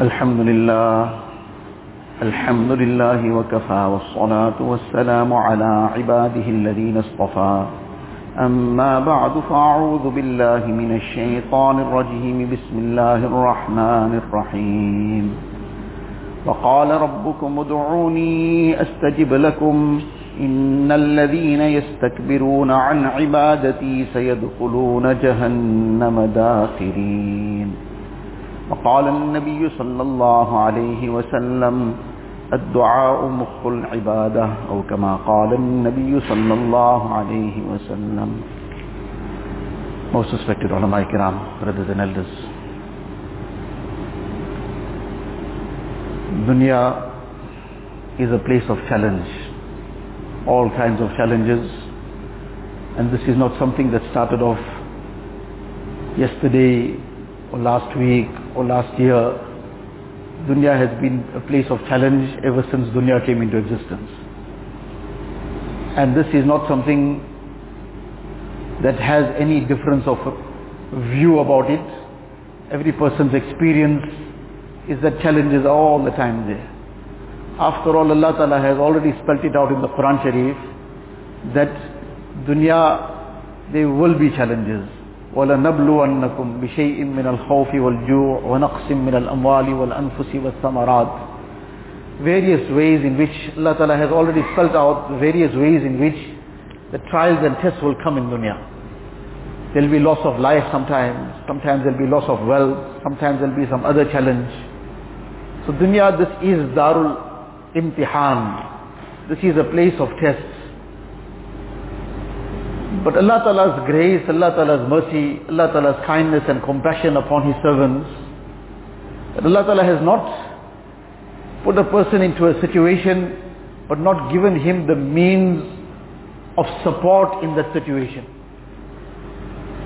الحمد لله. الحمد لله وكفى والصلاة والسلام على عباده الذين اصطفى. أما بعد فأعوذ بالله من الشيطان الرجيم. بسم الله الرحمن الرحيم. وقال ربكم ادعوني أستجب لكم. إن الذين يستكبرون عن عبادتي سيدخلون جهنم داخرين. وقال النبي صلى الله عليه وسلم الدعاء مخ العبادة أو كما قال النبي صلى الله عليه وسلم Most respected ulama kiram, brothers and elders. Dunya is a place of challenge, all kinds of challenges, and this is not something that started off yesterday or last week or last year. Dunya has been a place of challenge ever since dunya came into existence. And this is not something that has any difference of view about it. Every person's experience is that challenges are all the time there. After all, Allah Ta'ala has already spelt it out in the Quran Sharif that dunya, there will be challenges. وَلَنَبْلُوَنَّكُمْ بِشَيْءٍ مِّنَ الْخَوْفِ وَالْجُوعِ وَنَقْصٍ مِّنَ الْأَمْوَالِ وَالْأَنفُسِ وَالثَّمَرَاتِ Various ways in which Allah Ta'ala has already spelled out various ways in which the trials and tests will come in dunya. There will be loss of life sometimes, sometimes there will be loss of wealth, sometimes there will be some other challenge. So dunya, this is darul imtihan. This is a place of tests. But Allah Ta'ala's grace, Allah Ta'ala's mercy, Allah Ta'ala's kindness and compassion upon His servants, that Allah Ta'ala has not put a person into a situation but not given him the means of support in that situation.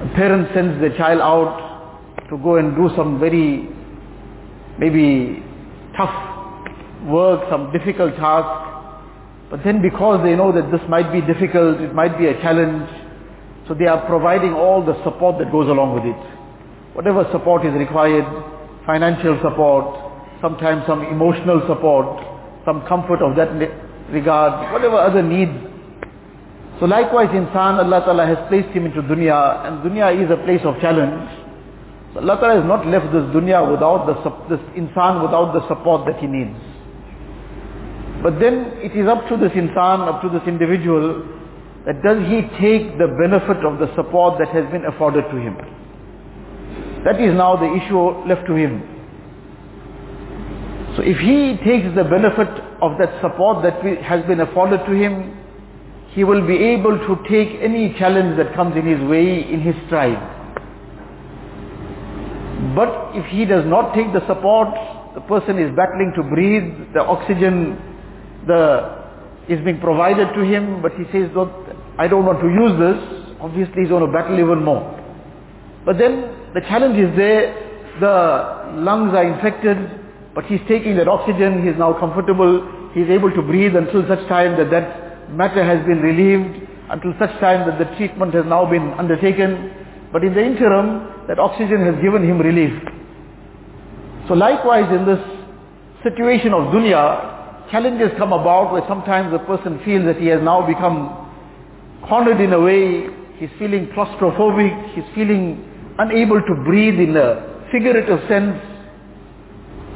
A parent sends their child out to go and do some very, maybe tough work, some difficult task, but then because they know that this might be difficult, it might be a challenge, so they are providing all the support that goes along with it. Whatever support is required, financial support, sometimes some emotional support, some comfort of that regard, whatever other needs. So likewise insan, Allah Ta'ala has placed him into dunya, and dunya is a place of challenge. So Allah Ta'ala has not left this dunya without the, this insan without the support that he needs. But then it is up to this insan, up to this individual, that does he take the benefit of the support that has been afforded to him. That is now the issue left to him. So if he takes the benefit of that support that has been afforded to him, he will be able to take any challenge that comes in his way in his stride. But if he does not take the support, the person is battling to breathe, the oxygen the, is being provided to him, but he says, I don't want to use this, obviously he's going to battle even more. But then the challenge is there, the lungs are infected, but he's taking that oxygen, he's now comfortable, he's able to breathe until such time that that matter has been relieved, until such time that the treatment has now been undertaken. But in the interim, that oxygen has given him relief. So likewise in this situation of dunya, challenges come about where sometimes the person feels that he has now become cornered in a way, he's feeling claustrophobic, he's feeling unable to breathe in a figurative sense.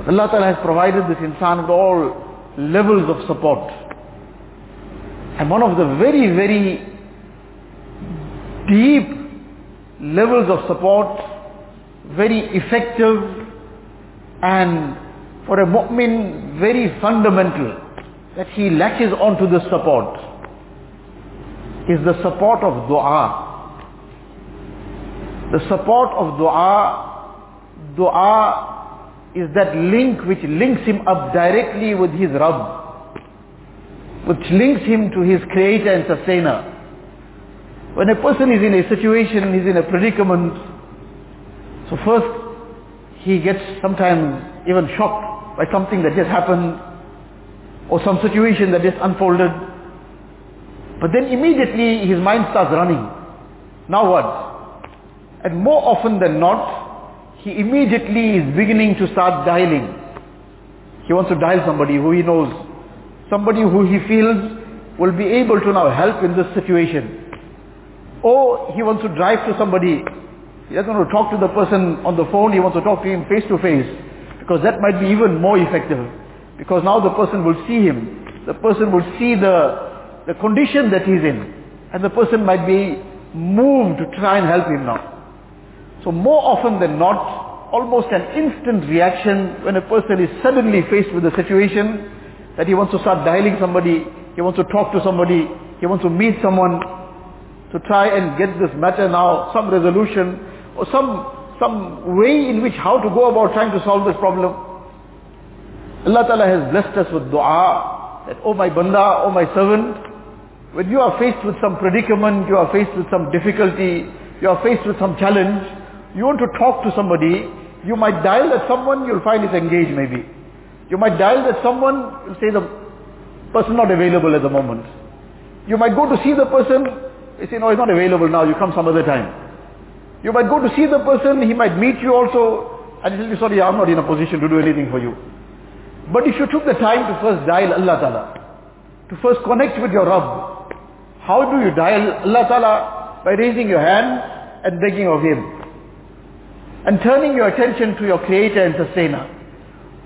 Allah Ta'ala has provided this insan with all levels of support. And one of the very, very deep levels of support, very effective and for a mu'min very fundamental that he latches onto this support is the support of dua. The support of dua, dua is that link which links him up directly with his Rabb, which links him to his creator and sustainer. When a person is in a situation, he's in a predicament, so first he gets sometimes even shocked by something that just happened or some situation that just unfolded. But then immediately his mind starts running. Now what? And more often than not, he immediately is beginning to start dialing. He wants to dial somebody who he knows. Somebody who he feels will be able to now help in this situation. Or he wants to drive to somebody. He doesn't want to talk to the person on the phone, he wants to talk to him face to face. Because that might be even more effective. Because now the person will see him. The person will see the, the condition that he's in. And the person might be moved to try and help him now. So more often than not, almost an instant reaction when a person is suddenly faced with a situation that he wants to start dialing somebody, he wants to talk to somebody, he wants to meet someone to try and get this matter now, some resolution or some, some way in which how to go about trying to solve this problem. Allah Ta'ala has blessed us with dua that, oh my banda, oh my servant, when you are faced with some predicament, you are faced with some difficulty, you are faced with some challenge, you want to talk to somebody, you might dial that someone, you'll find it's engaged maybe. You might dial that someone, you'll say the person not available at the moment. You might go to see the person, they say no, he's not available now, you come some other time. You might go to see the person, he might meet you also, and he'll be sorry, I'm not in a position to do anything for you. But if you took the time to first dial Allah Ta'ala, to first connect with your Rabb, how do you dial Allah Ta'ala? By raising your hand and begging of Him. And turning your attention to your Creator and Sustainer,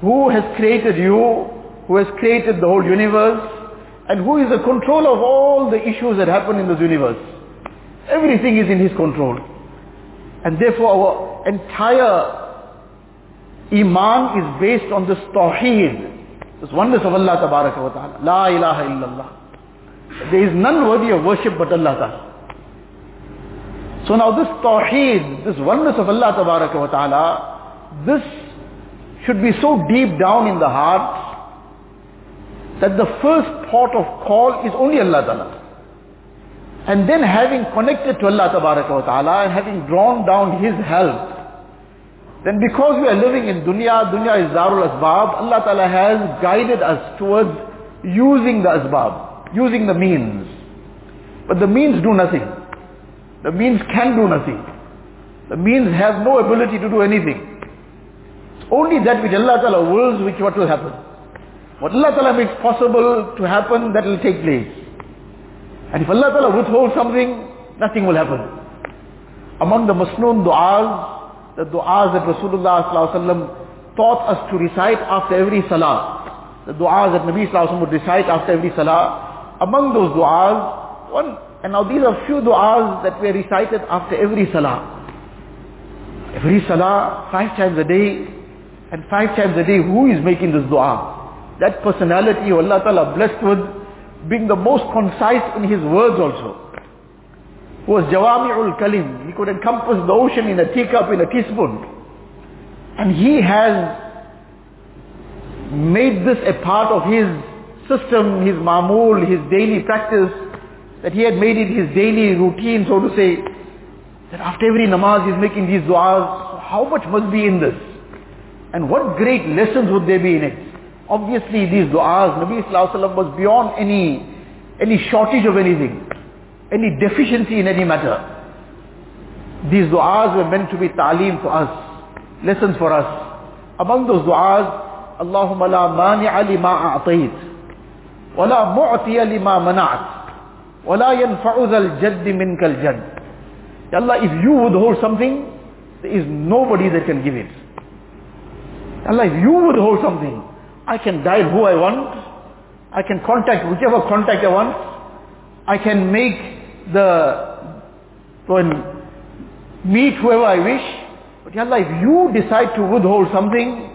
who has created you, who has created the whole universe, and who is the control of all the issues that happen in this universe. Everything is in His control. And therefore our entire Iman is based on this Tawheed, this oneness of Allah ta'ala. La ilaha illallah. There is none worthy of worship but Allah ta'ala. So now this Tawheed, this oneness of Allah ta'ala, this should be so deep down in the heart that the first port of call is only Allah ta'ala. And then having connected to Allah ta'ala and having drawn down His help, then because we are living in dunya, dunya is darul asbab, Allah Ta'ala has guided us towards using the asbab, using the means. But the means do nothing. The means can do nothing. The means have no ability to do anything. It's only that which Allah Ta'ala wills which what will happen. What Allah Ta'ala makes possible to happen, that will take place. And if Allah Ta'ala withholds something, nothing will happen. Among the masnoon du'as, the du'as that Rasulullah taught us to recite after every salah. The du'as that Nabi Sallallahu would recite after every salah. Among those du'as, one, and now these are few du'as that were recited after every salah. Every salah, five times a day, and five times a day, who is making this dua? That personality who Allah Ta'ala blessed with being the most concise in his words also was Jawami'ul Kalim. He could encompass the ocean in a teacup, in a teaspoon. And he has made this a part of his system, his mamul, his daily practice, that he had made it his daily routine, so to say, that after every namaz he's making these du'as. How much must be in this? And what great lessons would there be in it? Obviously these du'as, Nabi Sallallahu was beyond any, any shortage of anything any deficiency in any matter. These du'as were meant to be ta'aleem for us, lessons for us. Among those du'as, Allahumma la mani'a lima a'tayt, la mu'tiya lima mana'at, wa la yanfa'u dhal jadd minka. Allah, if you withhold something, there is nobody that can give it. Allah, if you withhold something, I can dial who I want, I can contact whichever contact I want, I can make the, and meet whoever I wish. But Allah, if you decide to withhold something,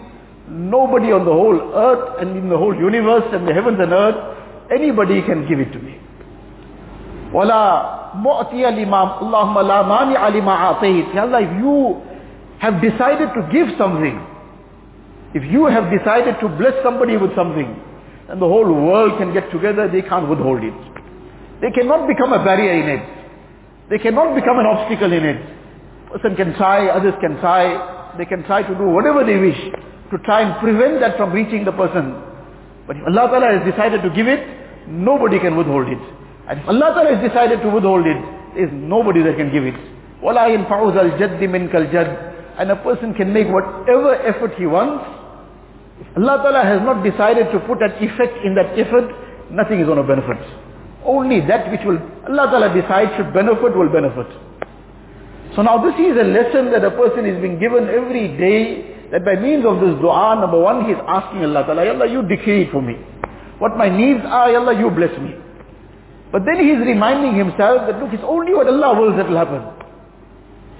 nobody on the whole earth and in the whole universe and the heavens and earth, anybody can give it to me. وَلَا مُعْتِيَ لِمَا اللَّهُمَّ لَا مَانِعَ لِمَا عَطَيْتِ Ya Allah, if you have decided to give something, if you have decided to bless somebody with something, then the whole world can get together, they can't withhold it. They cannot become a barrier in it. They cannot become an obstacle in it. Person can try, others can try. They can try to do whatever they wish to try and prevent that from reaching the person. But if Allah Ta'ala has decided to give it, nobody can withhold it. And if Allah Ta'ala has decided to withhold it, there is nobody that can give it. وَلَا يَنْفَعُ ذَا الْجَدِّ مِنْكَ الْجَدِّ And a person can make whatever effort he wants. If Allah Ta'ala has not decided to put an effect in that effort, nothing is going to benefit. Only that which will, Allah Ta'ala decides should benefit will benefit. So now this is a lesson that a person is being given every day that by means of this dua, number one, he is asking Allah Ta'ala, Allah, you decree for me. What my needs are, Allah, you bless me. But then he is reminding himself that look, it's only what Allah wills that will happen.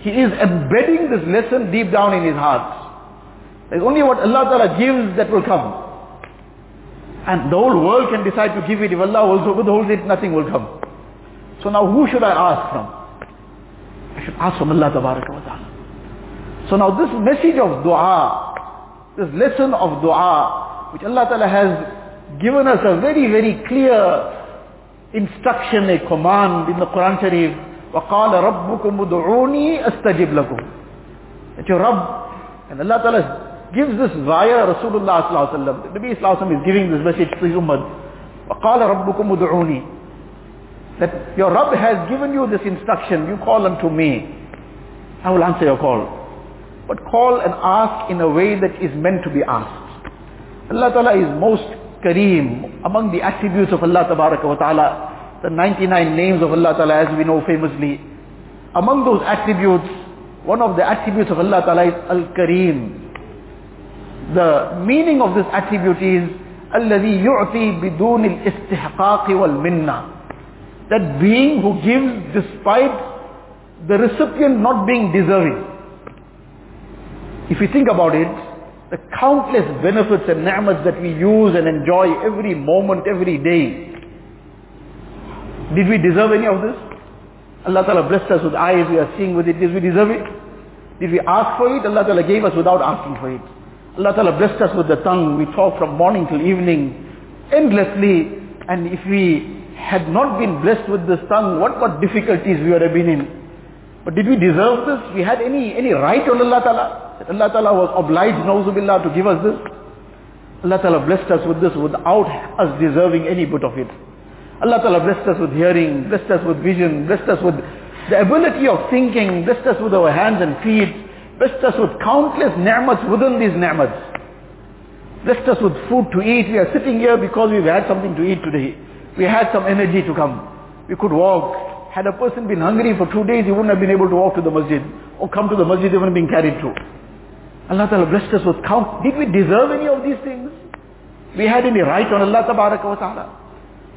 He is embedding this lesson deep down in his heart. There's only what Allah Ta'ala gives that will come. And the whole world can decide to give it. If Allah also withholds it, nothing will come. So now who should I ask from? I should ask from Allah Ta'ala. So now this message of dua, this lesson of dua, which Allah Ta'ala has given us a very, very clear instruction, a command in the Quran Sharif, وَقَالَ رَبُّكُمْ ادْعُونِي أَسْتَجِبْ لَكُمْ That your Rabb, and Allah Ta'ala gives this via Rasulullah sallallahu alaihi wasallam. The Nabi sallallahu is giving this message to his ummah. وَقَالَ رَبُّكُمْ ادْعُونِي That your Rabb has given you this instruction, you call unto me. I will answer your call. But call and ask in a way that is meant to be asked. Allah Ta'ala is most Kareem. Among the attributes of Allah Ta'ala, the 99 names of Allah Ta'ala as we know famously. Among those attributes, one of the attributes of Allah Ta'ala is Al-Kareem. The meaning of this attribute is الذي يعطي بدون الاستحقاق والمنة that being who gives despite the recipient not being deserving. If you think about it, the countless benefits and ni'mats that we use and enjoy every moment, every day, did we deserve any of this? Allah Ta'ala blessed us with eyes, we are seeing with it, did we deserve it? Did we ask for it? Allah Ta'ala gave us without asking for it. Allah Ta'ala blessed us with the tongue. We talk from morning till evening endlessly. And if we had not been blessed with this tongue, what what difficulties we would have been in. But did we deserve this? We had any, any right on Allah Ta'ala? That Allah Ta'ala was obliged, Nauzubillah, to give us this? Allah Ta'ala blessed us with this without us deserving any bit of it. Allah Ta'ala blessed us with hearing, blessed us with vision, blessed us with the ability of thinking, blessed us with our hands and feet, blessed us with countless ni'mats within these ni'mats. Blessed us with food to eat. We are sitting here because we've had something to eat today. We had some energy to come. We could walk. Had a person been hungry for two days, he wouldn't have been able to walk to the masjid. Or come to the masjid even being carried through. Allah Ta'ala blessed us with count. Did we deserve any of these things? We had any right on Allah Ta'ala?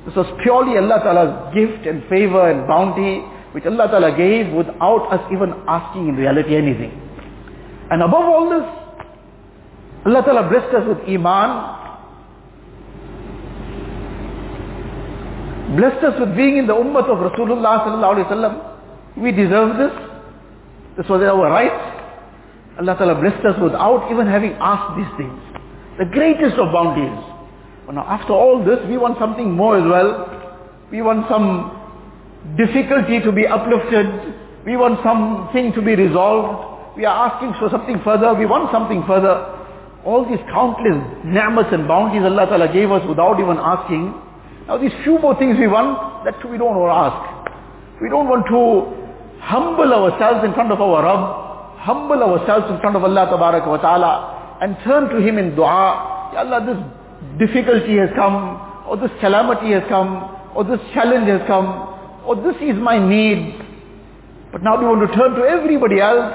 This was purely Allah Ta'ala's gift and favor and bounty which Allah Ta'ala gave without us even asking in reality anything. And above all this, Allah Ta'ala blessed us with Iman, blessed us with being in the ummah of Rasulullah Sallallahu Alaihi Wasallam. We deserve this. This was our right. Allah Ta'ala blessed us without even having asked these things. The greatest of bounties. But now after all this, we want something more as well. We want some difficulty to be uplifted. We want something to be resolved. We are asking for something further. We want something further. All these countless ni'mats and bounties Allah Ta'ala gave us without even asking. Now these few more things we want, that we don't want to ask. We don't want to humble ourselves in front of our Rabb, humble ourselves in front of Allah wa Ta'ala and turn to Him in dua. Ya Allah, this difficulty has come, or this calamity has come, or this challenge has come, or this is my need. But now we want to turn to everybody else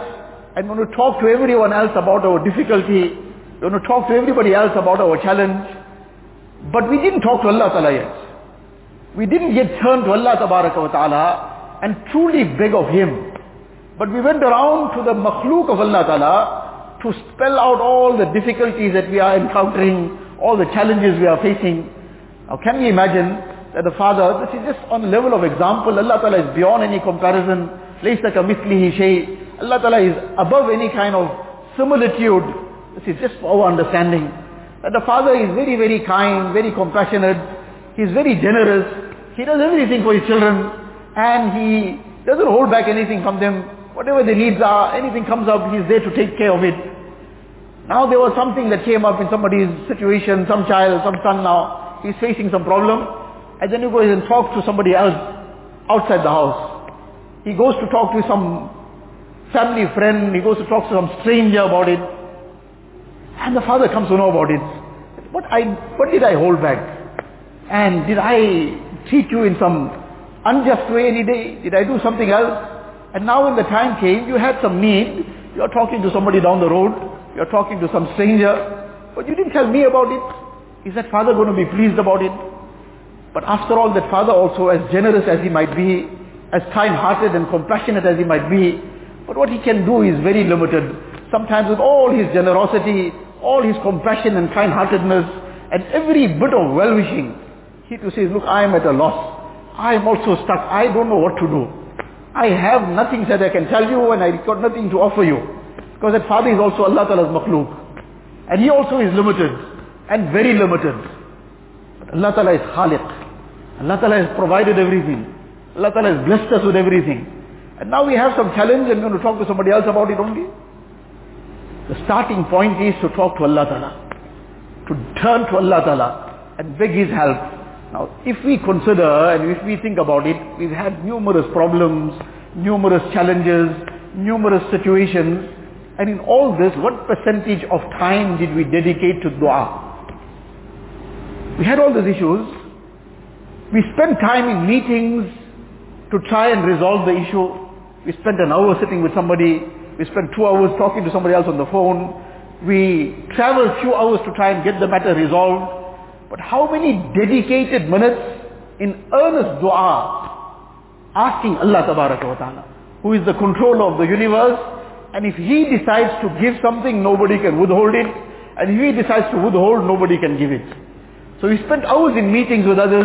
and want to talk to everyone else about our difficulty. We want to talk to everybody else about our challenge. But we didn't talk to Allah Ta'ala yet. We didn't yet turn to Allah Ta'ala and truly beg of Him. But we went around to the makhluk of Allah Ta'ala to spell out all the difficulties that we are encountering, all the challenges we are facing. Now can we imagine that the Father, this is just on the level of example, Allah Ta'ala is beyond any comparison. لَيْسَ كَمِثْلِهِ شَيْءٍ Allah Ta'ala is above any kind of similitude. This is just for our understanding. That the Father is very, very kind, very compassionate. he is very generous. He does everything for his children. And he doesn't hold back anything from them. Whatever their needs are, anything comes up, he's there to take care of it. Now there was something that came up in somebody's situation, some child, some son now, he's facing some problem. And then he goes and talks to somebody else outside the house. He goes to talk to some family friend, he goes to talk to some stranger about it. And the father comes to know about it. what I, what did I hold back? And did I treat you in some unjust way any day? Did I do something else? And now when the time came, you had some need, you're talking to somebody down the road, you're talking to some stranger, but you didn't tell me about it. Is that father going to be pleased about it? But after all, that father also, as generous as he might be, as kind-hearted and compassionate as he might be, but what he can do is very limited. Sometimes with all his generosity, all his compassion and kind-heartedness, and every bit of well-wishing, he to say, look, I am at a loss. I am also stuck. I don't know what to do. I have nothing that I can tell you and I've got nothing to offer you. Because that father is also Allah Ta'ala's makhluk. And he also is limited and very limited. But Allah Ta'ala is Khaliq. Allah Ta'ala has provided everything. Allah Ta'ala has blessed us with everything. And now we have some challenge and we going to talk to somebody else about it only. The starting point is to talk to Allah Ta'ala. To turn to Allah Ta'ala and beg His help. Now, if we consider and if we think about it, we've had numerous problems, numerous challenges, numerous situations, and in all this, what percentage of time did we dedicate to dua? We had all these issues. We spent time in meetings to try and resolve the issue. We spent an hour sitting with somebody. We spent two hours talking to somebody else on the phone. We traveled a few hours to try and get the matter resolved. But how many dedicated minutes in earnest dua asking Allah Ta'ala, who is the controller of the universe, and if He decides to give something, nobody can withhold it, and if He decides to withhold, nobody can give it. So we spent hours in meetings with others,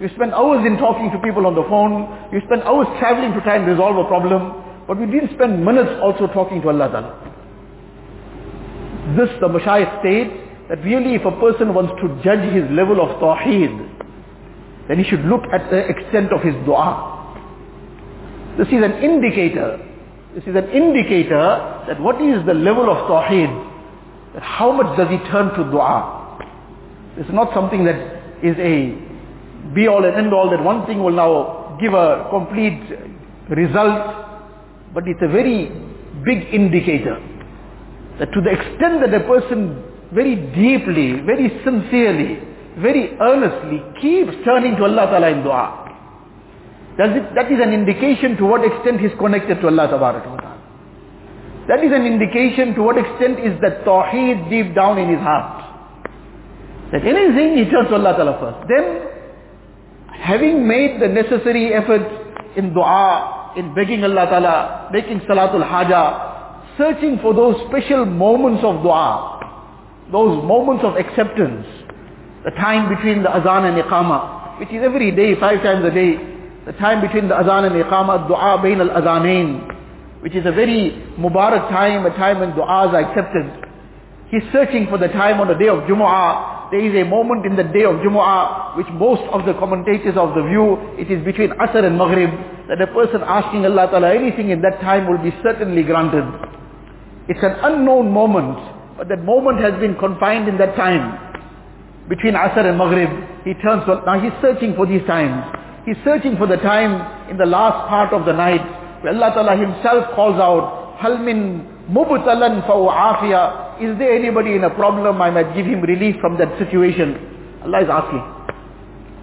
we spent hours in talking to people on the phone, we spent hours traveling to try and resolve a problem, but we didn't spend minutes also talking to Allah Ta'ala. This the Mashayikh states, that really if a person wants to judge his level of tawheed, then he should look at the extent of his dua. This is an indicator. This is an indicator that what is the level of tawheed, that how much does he turn to dua. It's not something that is a be all and end all that one thing will now give a complete result, but it's a very big indicator that to the extent that a person very deeply, very sincerely, very earnestly keeps turning to Allah Ta'ala in dua. It, that is an indication to what extent he's connected to Allah Ta'ala. That is an indication to what extent is that tawheed deep down in his heart. That anything he turns to Allah Ta'ala first. Then, having made the necessary effort in dua, in begging Allah Ta'ala, making salatul haja, searching for those special moments of dua, those moments of acceptance, the time between the azan and iqama, which is every day, five times a day, the time between the azan and iqama, dua bain al-azanain, which is a very mubarak time, a time when du'as are accepted. He's searching for the time on the day of Jumu'ah. There is a moment in the day of Jumu'ah, which most of the commentators of the view, it is between Asr and Maghrib, that a person asking Allah Ta'ala anything in that time will be certainly granted. It's an unknown moment, but that moment has been confined in that time. Between Asr and Maghrib, he turns, now he's searching for these times. He's searching for the time in the last part of the night, where Allah Ta'ala himself calls out, Hal min mubtalan fa'u'afiya. Is there anybody in a problem I might give him relief from that situation? Allah is asking.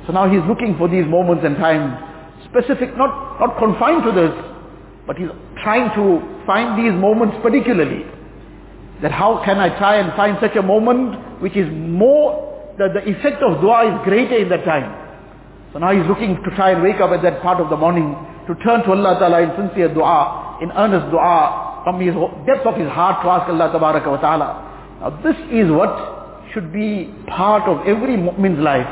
So now he's looking for these moments and times, specific, not, not confined to this, but he's trying to find these moments particularly. That how can I try and find such a moment which is more, that the effect of dua is greater in that time. So now he's looking to try and wake up at that part of the morning, to turn to Allah Ta'ala in sincere dua, in earnest dua, from his depth of his heart to ask Allah Ta'ala. Now this is what should be part of every mu'min's life.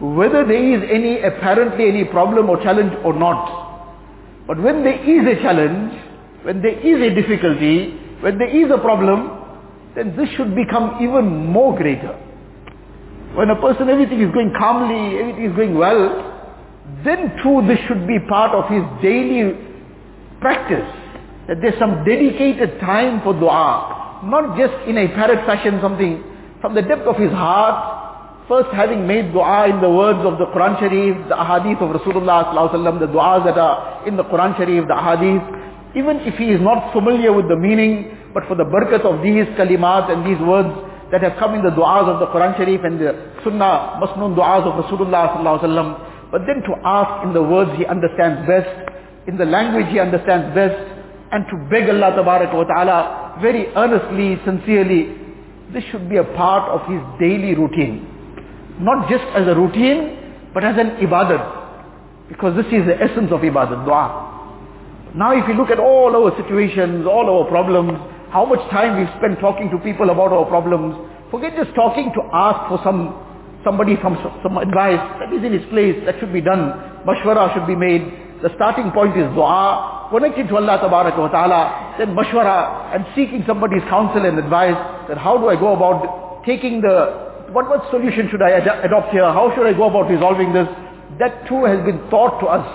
Whether there is any, apparently any problem or challenge or not. But when there is a challenge, when there is a difficulty, when there is a problem, then this should become even more greater. When a person, everything is going calmly, everything is going well, then too this should be part of his daily practice. That there's some dedicated time for dua. Not just in a parrot fashion something. From the depth of his heart, first having made dua in the words of the Quran Sharif, the ahadith of Rasulullah the du'as that are in the Quran Sharif, the ahadith, even if he is not familiar with the meaning, but for the barakat of these kalimat and these words, that have come in the du'as of the Quran Sharif and the Sunnah, masnoon du'as of Rasulullah sallallahu alaihi wasallam. But then to ask in the words he understands best, in the language he understands best, and to beg Allah wa ta'ala very earnestly, sincerely, this should be a part of his daily routine. Not just as a routine, but as an ibadat. Because this is the essence of ibadat, dua. Now if you look at all our situations, all our problems, how much time we've spent talking to people about our problems, forget just talking to ask for some somebody from some advice, that is in its place, that should be done. Mashwara should be made. The starting point is dua, connecting to Allah wa ta'ala, then mashwara, and seeking somebody's counsel and advice, that how do I go about taking the, what, what solution should I ad- adopt here, how should I go about resolving this? That too has been taught to us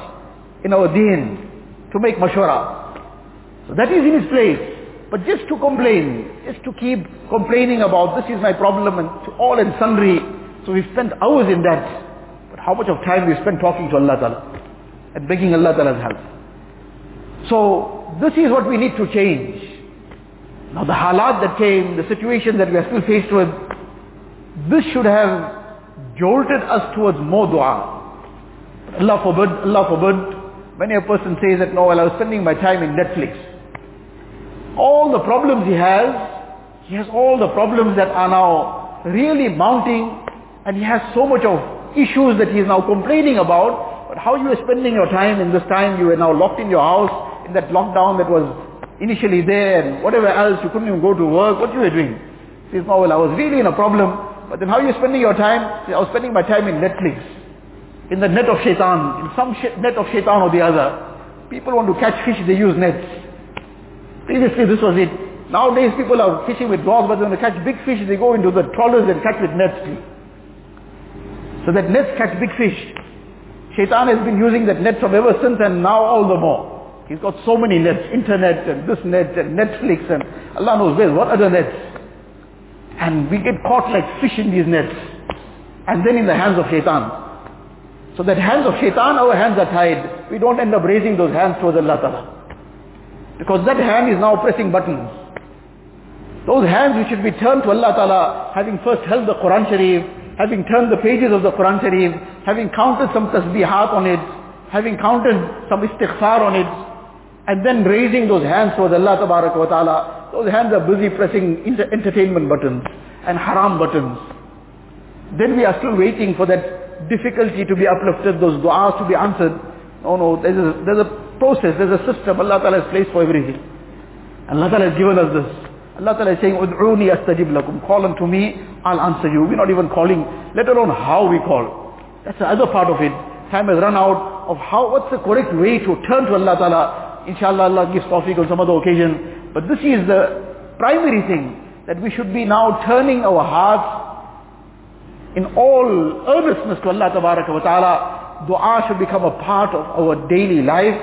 in our deen to make mashwara. So that is in its place. But just to complain, just to keep complaining about this is my problem and to all and sundry. So we spent hours in that. But how much of time we spent talking to Allah Ta'ala and begging Allah Ta'ala's help. So this is what we need to change. Now the halat that came, the situation that we are still faced with, this should have jolted us towards more dua. Allah forbid, Allah forbid, Many a person says that, no, well, I was spending my time in Netflix. All the problems he has, he has all the problems that are now really mounting and he has so much of issues that he is now complaining about. But how you are spending your time in this time, you were now locked in your house, in that lockdown that was initially there and whatever else, you couldn't even go to work, what you were doing? He says, no, well, I was really in a problem. But then how are you spending your time? I was spending my time in Netflix in the net of shaitan, in some net of shaitan or the other. People want to catch fish, they use nets. Previously this was it. Nowadays people are fishing with dogs, but when they catch big fish, they go into the trawlers and catch with nets too. So that nets catch big fish. Shaitan has been using that net from ever since and now all the more. He's got so many nets, internet and this net and Netflix and Allah knows where, what other nets. And we get caught like fish in these nets. And then in the hands of shaitan. So that hands of shaitan, our hands are tied. We don't end up raising those hands towards Allah Ta'ala. Because that hand is now pressing buttons. Those hands which should be turned to Allah Ta'ala, having first held the Quran Sharif, having turned the pages of the Quran Sharif, having counted some tasbihat on it, having counted some istighfar on it, and then raising those hands towards Allah Ta'ala, those hands are busy pressing entertainment buttons and haram buttons. Then we are still waiting for that difficulty to be uplifted, those du'as to be answered. No, no, there's a, there's a process, there's a system Allah Ta'ala has placed for everything. Allah Ta'ala has given us this. Allah Ta'ala is saying, Ud'uni astajib lakum. Call unto me, I'll answer you. We're not even calling, let alone how we call. That's the other part of it. Time has run out of how, what's the correct way to turn to Allah Ta'ala. Inshallah Allah gives tawfiq on some other occasion. But this is the primary thing, that we should be now turning our hearts in all earnestness to Allah ta'ala, dua should become a part of our daily life.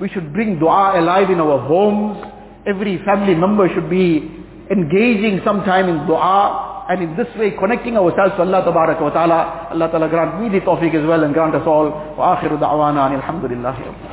We should bring dua alive in our homes. Every family member should be engaging sometime in dua and in this way connecting ourselves to Allah ta'ala. Allah ta'ala grant me the tawfiq as well and grant us all. Wa akhiru da'wana alhamdulillah.